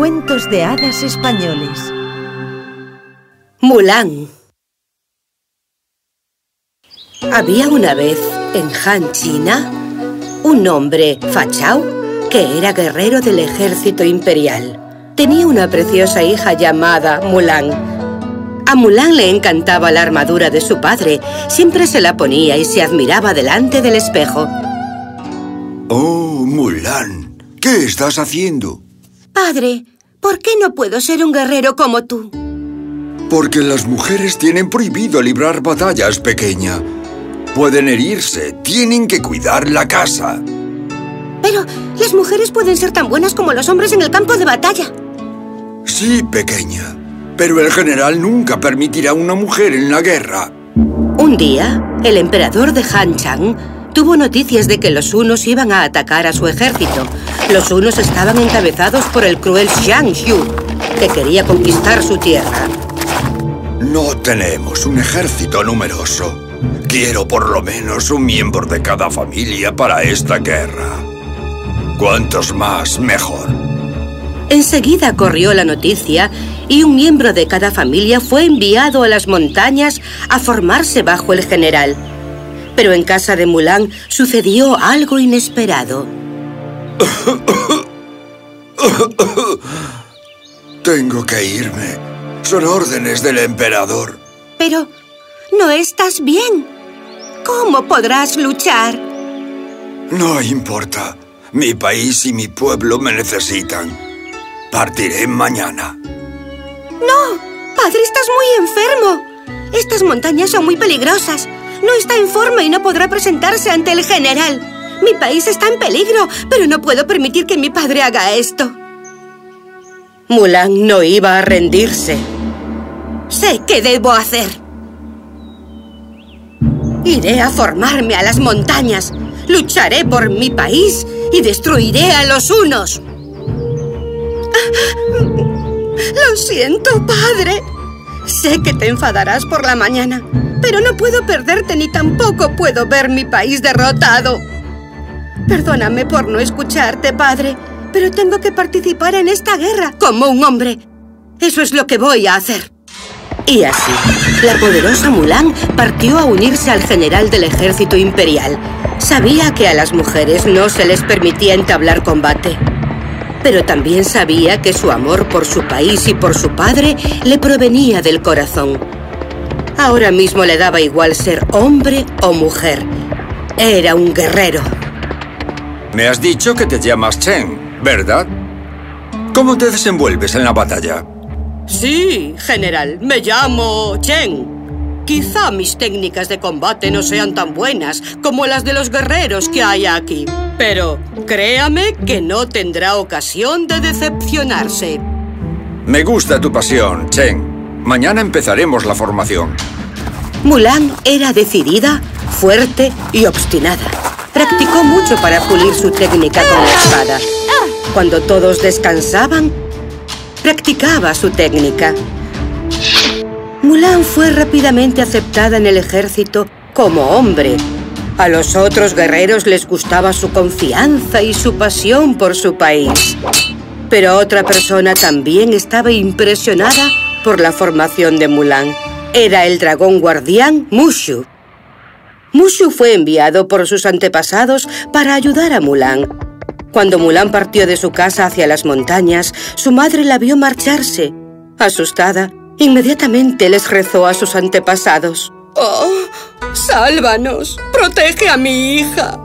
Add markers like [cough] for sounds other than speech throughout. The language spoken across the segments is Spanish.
Cuentos de hadas españoles Mulan Había una vez en Han, China, un hombre, Fa Chao, que era guerrero del ejército imperial. Tenía una preciosa hija llamada Mulan. A Mulan le encantaba la armadura de su padre. Siempre se la ponía y se admiraba delante del espejo. Oh, Mulan, ¿qué estás haciendo? Padre, ¿por qué no puedo ser un guerrero como tú? Porque las mujeres tienen prohibido librar batallas, pequeña. Pueden herirse, tienen que cuidar la casa. Pero las mujeres pueden ser tan buenas como los hombres en el campo de batalla. Sí, pequeña. Pero el general nunca permitirá una mujer en la guerra. Un día, el emperador de Han Chang tuvo noticias de que los hunos iban a atacar a su ejército. Los hunos estaban encabezados por el cruel Xiang Xiu, que quería conquistar su tierra. No tenemos un ejército numeroso. Quiero por lo menos un miembro de cada familia para esta guerra. Cuantos más, mejor. Enseguida corrió la noticia y un miembro de cada familia fue enviado a las montañas a formarse bajo el general. Pero en casa de Mulan sucedió algo inesperado. Tengo que irme. Son órdenes del emperador. Pero no estás bien. ¿Cómo podrás luchar? No importa. Mi país y mi pueblo me necesitan. Partiré mañana. ¡No! Padre, estás muy enfermo. Estas montañas son muy peligrosas. No está en forma y no podrá presentarse ante el general. Mi país está en peligro, pero no puedo permitir que mi padre haga esto. Mulan no iba a rendirse. Sé qué debo hacer. Iré a formarme a las montañas, lucharé por mi país y destruiré a los unos. Lo siento, padre. Sé que te enfadarás por la mañana, pero no puedo perderte ni tampoco puedo ver mi país derrotado. Perdóname por no escucharte, padre, pero tengo que participar en esta guerra como un hombre. Eso es lo que voy a hacer. Y así, la poderosa Mulan partió a unirse al general del ejército imperial. Sabía que a las mujeres no se les permitía entablar combate. Pero también sabía que su amor por su país y por su padre le provenía del corazón. Ahora mismo le daba igual ser hombre o mujer. Era un guerrero. Me has dicho que te llamas Chen, ¿verdad? ¿Cómo te desenvuelves en la batalla? Sí, general. Me llamo Chen. Quizá mis técnicas de combate no sean tan buenas como las de los guerreros que hay aquí. Pero créame que no tendrá ocasión de decepcionarse. Me gusta tu pasión, Chen. Mañana empezaremos la formación. Mulan era decidida, fuerte y obstinada. Practicó mucho para pulir su técnica con la espada. Cuando todos descansaban, practicaba su técnica. Mulan fue rápidamente aceptada en el ejército como hombre. A los otros guerreros les gustaba su confianza y su pasión por su país. Pero otra persona también estaba impresionada por la formación de Mulan. Era el dragón guardián Mushu. Mushu fue enviado por sus antepasados para ayudar a Mulan. Cuando Mulan partió de su casa hacia las montañas, su madre la vio marcharse. Asustada, inmediatamente les rezó a sus antepasados. ¡Oh! ¡Sálvanos! ¡Protege a mi hija!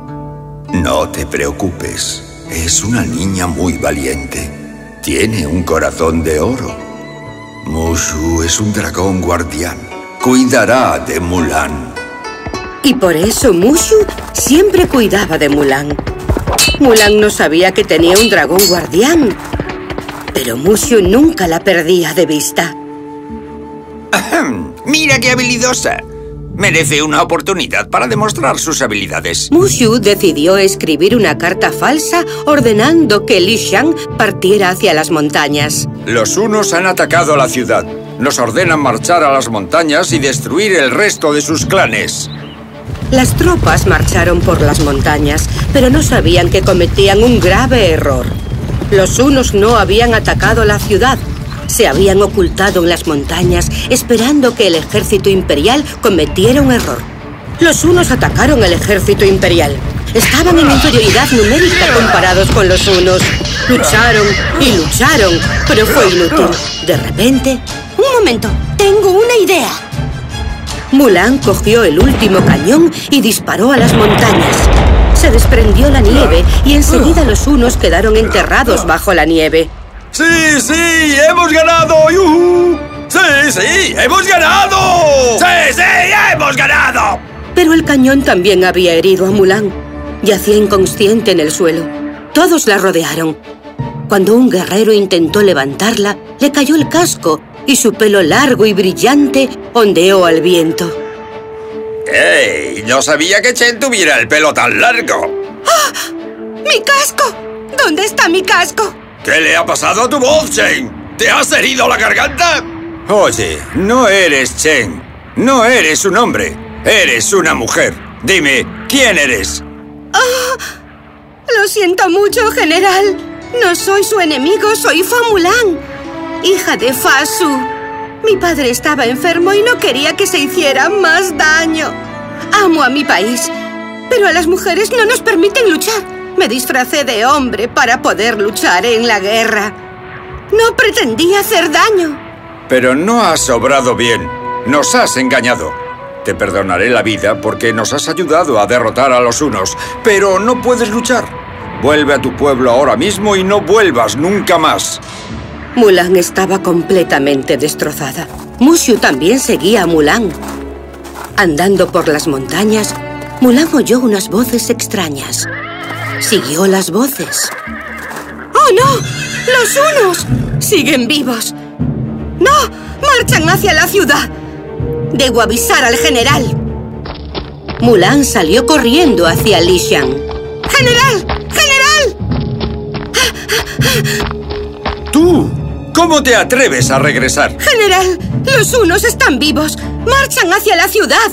No te preocupes. Es una niña muy valiente. Tiene un corazón de oro. Mushu es un dragón guardián. Cuidará de Mulan. Y por eso Mushu siempre cuidaba de Mulan. Mulan no sabía que tenía un dragón guardián. Pero Mushu nunca la perdía de vista. ¡Mira qué habilidosa! Merece una oportunidad para demostrar sus habilidades. Mushu decidió escribir una carta falsa ordenando que Li Xiang partiera hacia las montañas. Los unos han atacado la ciudad. Nos ordenan marchar a las montañas y destruir el resto de sus clanes. Las tropas marcharon por las montañas, pero no sabían que cometían un grave error. Los unos no habían atacado la ciudad. Se habían ocultado en las montañas esperando que el ejército imperial cometiera un error. Los unos atacaron al ejército imperial. Estaban en inferioridad numérica comparados con los unos. Lucharon y lucharon, pero fue inútil. De repente... Un momento, tengo una idea. Mulan cogió el último cañón y disparó a las montañas. Se desprendió la nieve y enseguida los unos quedaron enterrados bajo la nieve. ¡Sí, sí! ¡Hemos ganado! ¡Yuhu! ¡Sí, sí! ¡Hemos ganado! ¡Sí, sí! ¡Hemos ganado! Pero el cañón también había herido a Mulan. Yacía inconsciente en el suelo. Todos la rodearon. Cuando un guerrero intentó levantarla, le cayó el casco y su pelo largo y brillante ondeó al viento. ¡Ey! No sabía que Chen tuviera el pelo tan largo. ¡Ah! ¡Mi casco! ¿Dónde está mi casco? ¿Qué le ha pasado a tu voz, Chen? ¿Te has herido la garganta? Oye, no eres Chen. No eres un hombre. Eres una mujer. Dime, ¿quién eres? ¡Ah! Lo siento mucho, general. No soy su enemigo, soy Fa Mulan, hija de Fa Su. Mi padre estaba enfermo y no quería que se hiciera más daño. Amo a mi país, pero a las mujeres no nos permiten luchar. Me disfracé de hombre para poder luchar en la guerra. No pretendía hacer daño. Pero no has obrado bien. Nos has engañado. Te perdonaré la vida porque nos has ayudado a derrotar a los unos, pero no puedes luchar. Vuelve a tu pueblo ahora mismo y no vuelvas nunca más. Mulan estaba completamente destrozada. Mushu también seguía a Mulan. Andando por las montañas, Mulan oyó unas voces extrañas. Siguió las voces. ¡Oh, no! ¡Los unos! ¡Siguen vivos! ¡No! ¡Marchan hacia la ciudad! Debo avisar al general. Mulan salió corriendo hacia Li. ¡General! ¡Tú! ¿Cómo te atreves a regresar? ¡General! ¡Los unos están vivos! ¡Marchan hacia la ciudad!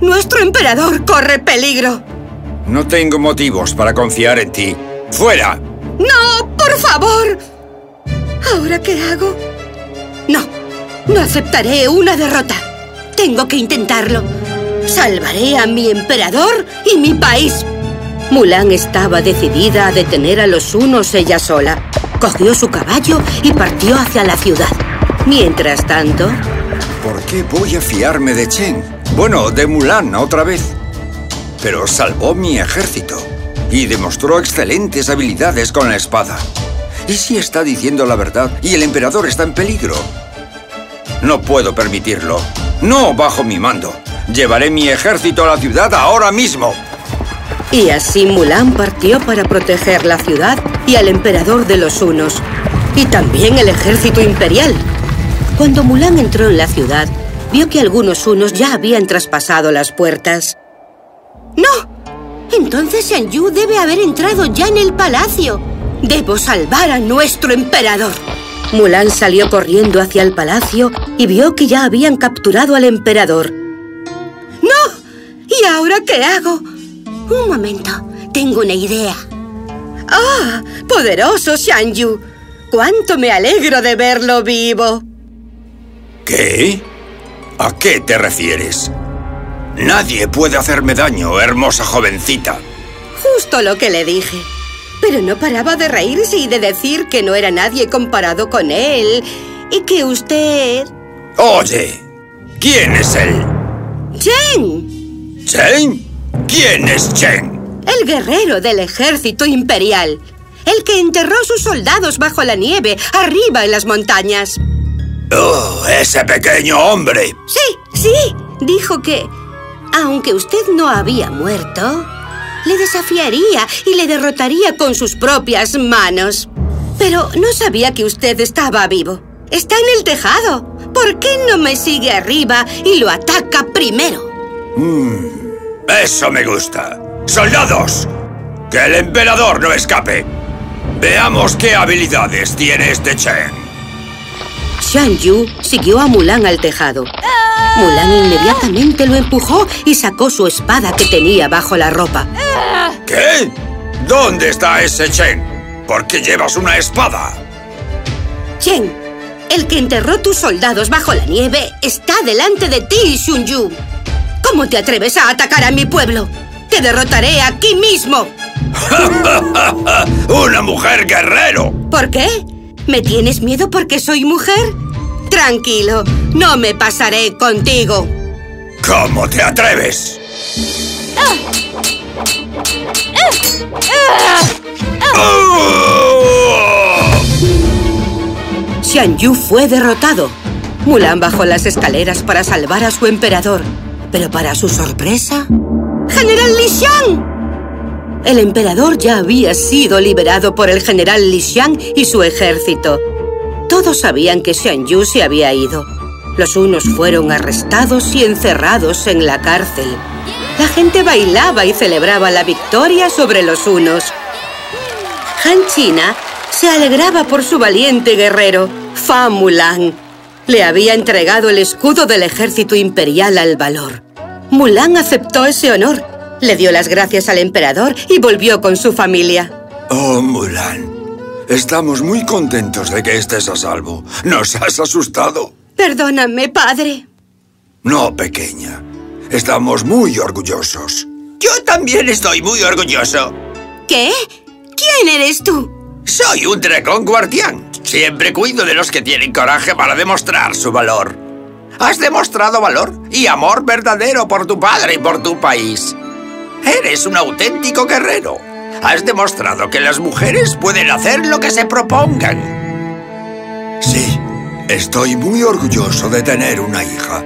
¡Nuestro emperador corre peligro! No tengo motivos para confiar en ti. ¡Fuera! ¡No! ¡Por favor! ¿Ahora qué hago? No, no aceptaré una derrota. Tengo que intentarlo. Salvaré a mi emperador y mi país. Mulan estaba decidida a detener a los unos ella sola. Cogió su caballo y partió hacia la ciudad. Mientras tanto... ¿Por qué voy a fiarme de Chen? Bueno, de Mulan otra vez. Pero salvó mi ejército y demostró excelentes habilidades con la espada. ¿Y si está diciendo la verdad y el emperador está en peligro? No puedo permitirlo. No bajo mi mando. Llevaré mi ejército a la ciudad ahora mismo. Y así Mulan partió para proteger la ciudad y al emperador de los hunos. Y también el ejército imperial. Cuando Mulan entró en la ciudad, vio que algunos hunos ya habían traspasado las puertas. ¡No! Entonces Shan Yu debe haber entrado ya en el palacio. Debo salvar a nuestro emperador. Mulan salió corriendo hacia el palacio y vio que ya habían capturado al emperador. ¡No! ¿Y ahora qué hago? Un momento, tengo una idea. ¡Ah! ¡Poderoso Shan Yu! ¡Cuánto me alegro de verlo vivo! ¿Qué? ¿A qué te refieres? Nadie puede hacerme daño, hermosa jovencita. Justo lo que le dije. Pero no paraba de reírse y de decir que no era nadie comparado con él. Y que usted... Oye, ¿quién es él? ¡Chen! ¿Chen? ¿Quién es Chen? El guerrero del ejército imperial. El que enterró sus soldados bajo la nieve, arriba en las montañas. ¡Oh, ese pequeño hombre! Sí, sí. Dijo que, aunque usted no había muerto, le desafiaría y le derrotaría con sus propias manos. Pero no sabía que usted estaba vivo. Está en el tejado. ¿Por qué no me sigue arriba y lo ataca primero? Mm, eso me gusta. ¡Soldados! ¡Que el emperador no escape! Veamos qué habilidades tiene este Chen. Shan Yu siguió a Mulan al tejado. Mulan inmediatamente lo empujó y sacó su espada que tenía bajo la ropa. ¿Qué? ¿Dónde está ese Chen? porque llevas una espada. Chen, el que enterró tus soldados bajo la nieve está delante de ti, Shunju. ¿Cómo te atreves a atacar a mi pueblo? ¡Te derrotaré aquí mismo! [laughs] ¡Una mujer guerrero! ¿Por qué? ¿Me tienes miedo porque soy mujer? Tranquilo, no me pasaré contigo. ¿Cómo te atreves? Xian Yu fue derrotado. Mulan bajó las escaleras para salvar a su emperador. Pero para su sorpresa... ¡General Li Xiang! El emperador ya había sido liberado por el general Li Xiang y su ejército. Todos sabían que Xian Yu se había ido. Los unos fueron arrestados y encerrados en la cárcel. La gente bailaba y celebraba la victoria sobre los unos. Han China se alegraba por su valiente guerrero, Fa Mulan. Le había entregado el escudo del ejército imperial al valor. Mulan aceptó ese honor, le dio las gracias al emperador y volvió con su familia. Oh, Mulan. Estamos muy contentos de que estés a salvo. ¿Nos has asustado? Perdóname, padre. No, pequeña. Estamos muy orgullosos. Yo también estoy muy orgulloso. ¿Qué? ¿Quién eres tú? Soy un dragón guardián. Siempre cuido de los que tienen coraje para demostrar su valor. Has demostrado valor y amor verdadero por tu padre y por tu país. Eres un auténtico guerrero. Has demostrado que las mujeres pueden hacer lo que se propongan. Sí, estoy muy orgulloso de tener una hija.